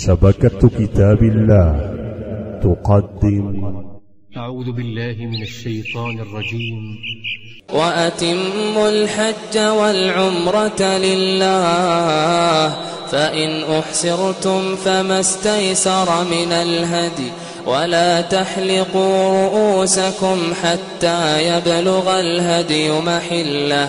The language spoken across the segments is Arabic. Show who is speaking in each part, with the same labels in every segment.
Speaker 1: شبكة كتاب الله تقدم أعوذ بالله من الشيطان الرجيم وأتموا الحج والعمرة لله فإن أحسرتم فما استيسر من الهدي ولا تحلقوا رؤوسكم حتى يبلغ الهدي محله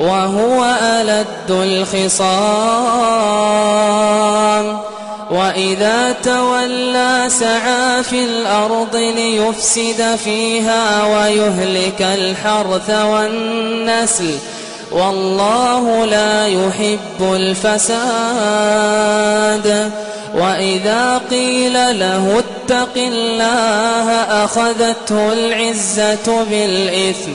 Speaker 1: وهو ألد الخصام وإذا تولى سعى في الأرض ليفسد فيها ويهلك الحرث والنسل والله لا يحب الفساد وإذا قيل له اتق الله أخذته العزة بالإثم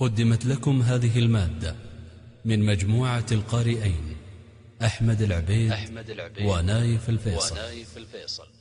Speaker 1: قدمت لكم هذه المادة من مجموعة القارئين أحمد العبيد, أحمد العبيد ونايف الفيصل, ونايف الفيصل